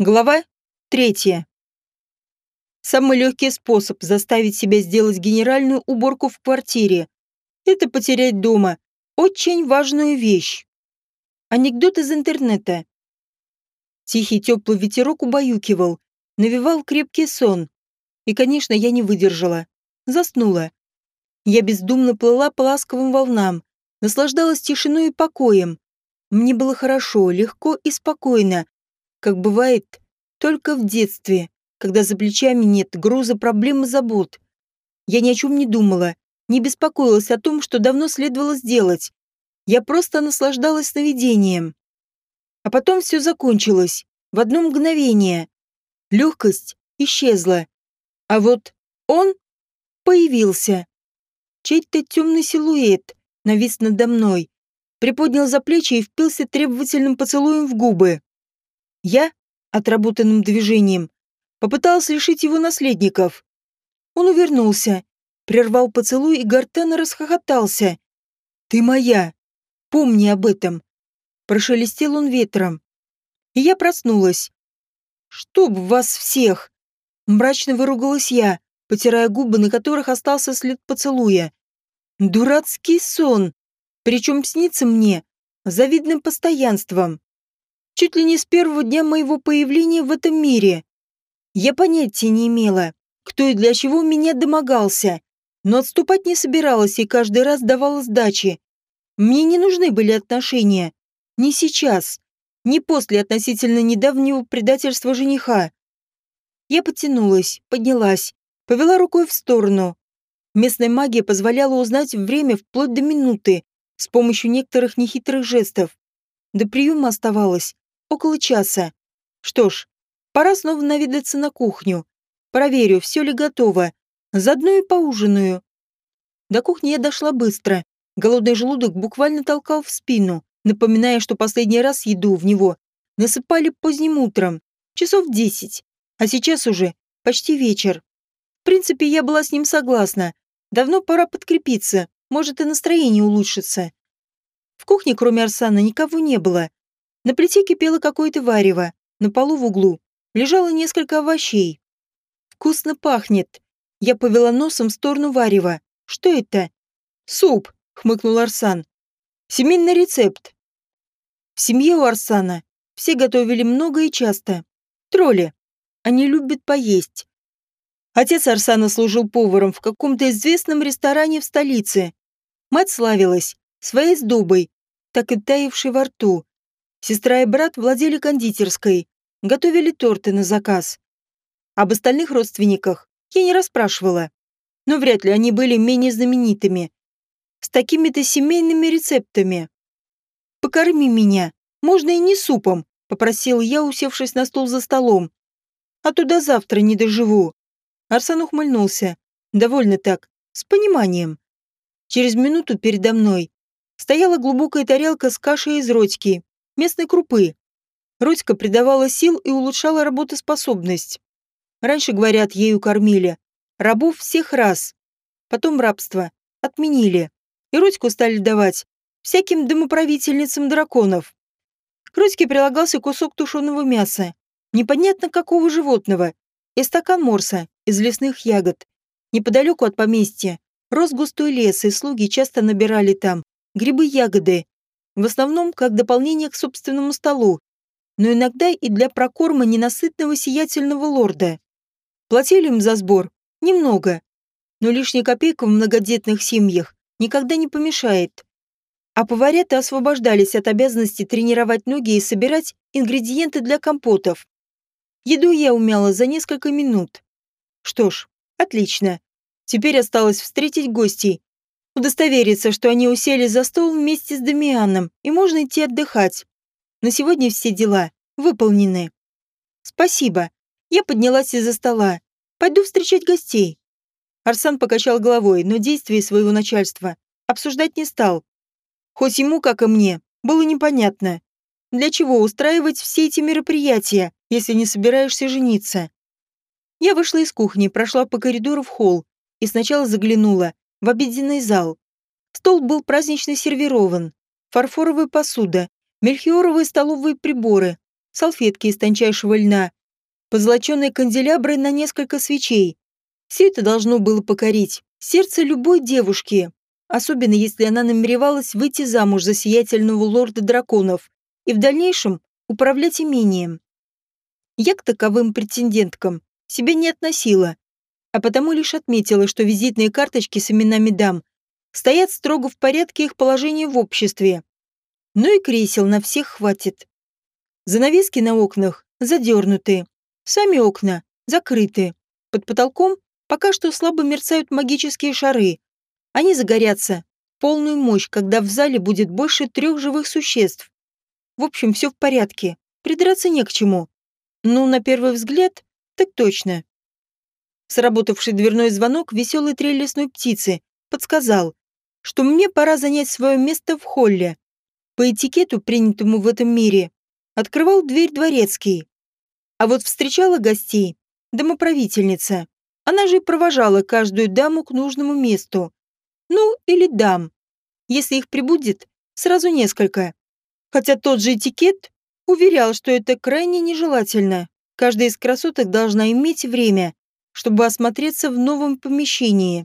Глава третья. Самый легкий способ заставить себя сделать генеральную уборку в квартире – это потерять дома очень важную вещь. Анекдот из интернета. Тихий теплый ветерок убаюкивал, навевал крепкий сон. И, конечно, я не выдержала. Заснула. Я бездумно плыла по ласковым волнам, наслаждалась тишиной и покоем. Мне было хорошо, легко и спокойно, как бывает только в детстве, когда за плечами нет груза проблем и забот. Я ни о чем не думала, не беспокоилась о том, что давно следовало сделать. Я просто наслаждалась сновидением. А потом все закончилось, в одно мгновение. Легкость исчезла. А вот он появился. Чей-то темный силуэт навис надо мной, приподнял за плечи и впился требовательным поцелуем в губы. Я, отработанным движением, попытался лишить его наследников. Он увернулся, прервал поцелуй и гортанно расхохотался. «Ты моя! Помни об этом!» Прошелестел он ветром. И я проснулась. «Чтоб вас всех!» Мрачно выругалась я, потирая губы, на которых остался след поцелуя. «Дурацкий сон! Причем снится мне завидным постоянством чуть ли не с первого дня моего появления в этом мире. Я понятия не имела, кто и для чего меня домогался, но отступать не собиралась и каждый раз давала сдачи. Мне не нужны были отношения. Не сейчас. Не после относительно недавнего предательства жениха. Я потянулась, поднялась, повела рукой в сторону. Местная магия позволяла узнать время вплоть до минуты с помощью некоторых нехитрых жестов. До приема оставалось Около часа. Что ж, пора снова наведаться на кухню. Проверю, все ли готово. Заодно и поужинаю. До кухни я дошла быстро. Голодный желудок буквально толкал в спину, напоминая, что последний раз еду в него насыпали поздним утром, часов десять. А сейчас уже почти вечер. В принципе, я была с ним согласна. Давно пора подкрепиться, может и настроение улучшится. В кухне, кроме Арсана, никого не было. На плите кипело какое-то варево, на полу в углу лежало несколько овощей. «Вкусно пахнет!» Я повела носом в сторону варева. «Что это?» «Суп!» — хмыкнул Арсан. «Семейный рецепт!» В семье у Арсана все готовили много и часто. Тролли. Они любят поесть. Отец Арсана служил поваром в каком-то известном ресторане в столице. Мать славилась своей сдобой, так и таявшей во рту. Сестра и брат владели кондитерской, готовили торты на заказ. Об остальных родственниках я не расспрашивала, но вряд ли они были менее знаменитыми. С такими-то семейными рецептами. «Покорми меня, можно и не супом», — попросил я, усевшись на стол за столом. «А туда завтра не доживу». Арсан ухмыльнулся. Довольно так, с пониманием. Через минуту передо мной стояла глубокая тарелка с кашей из ротики местной крупы. Родька придавала сил и улучшала работоспособность. Раньше, говорят, ею кормили. Рабов всех раз. Потом рабство. Отменили. И Родьку стали давать всяким домоправительницам драконов. К Родьке прилагался кусок тушеного мяса. Непонятно какого животного. И стакан морса из лесных ягод. Неподалеку от поместья рос густой лес, и слуги часто набирали там грибы-ягоды, в основном как дополнение к собственному столу, но иногда и для прокорма ненасытного сиятельного лорда. Платили им за сбор немного, но лишняя копейка в многодетных семьях никогда не помешает. А поварята освобождались от обязанности тренировать ноги и собирать ингредиенты для компотов. Еду я умела за несколько минут. Что ж, отлично. Теперь осталось встретить гостей удостовериться, что они усели за стол вместе с Дамианом, и можно идти отдыхать. На сегодня все дела выполнены. Спасибо. Я поднялась из-за стола. Пойду встречать гостей. Арсан покачал головой, но действия своего начальства обсуждать не стал. Хоть ему, как и мне, было непонятно, для чего устраивать все эти мероприятия, если не собираешься жениться. Я вышла из кухни, прошла по коридору в холл и сначала заглянула в обеденный зал. Стол был празднично сервирован. Фарфоровая посуда, мельхиоровые столовые приборы, салфетки из тончайшего льна, позолоченные канделябры на несколько свечей. Все это должно было покорить сердце любой девушки, особенно если она намеревалась выйти замуж за сиятельного лорда драконов и в дальнейшем управлять имением. Я к таковым претенденткам себя не относила, а потому лишь отметила, что визитные карточки с именами дам стоят строго в порядке их положения в обществе. Ну и кресел на всех хватит. Занавески на окнах задернуты, сами окна закрыты. Под потолком пока что слабо мерцают магические шары. Они загорятся в полную мощь, когда в зале будет больше трех живых существ. В общем, все в порядке, придраться не к чему. Ну, на первый взгляд, так точно. Сработавший дверной звонок веселой трель лесной птицы подсказал, что мне пора занять свое место в холле. По этикету, принятому в этом мире, открывал дверь дворецкий. А вот встречала гостей домоправительница. Она же и провожала каждую даму к нужному месту. Ну, или дам. Если их прибудет, сразу несколько. Хотя тот же этикет уверял, что это крайне нежелательно. Каждая из красоток должна иметь время, чтобы осмотреться в новом помещении.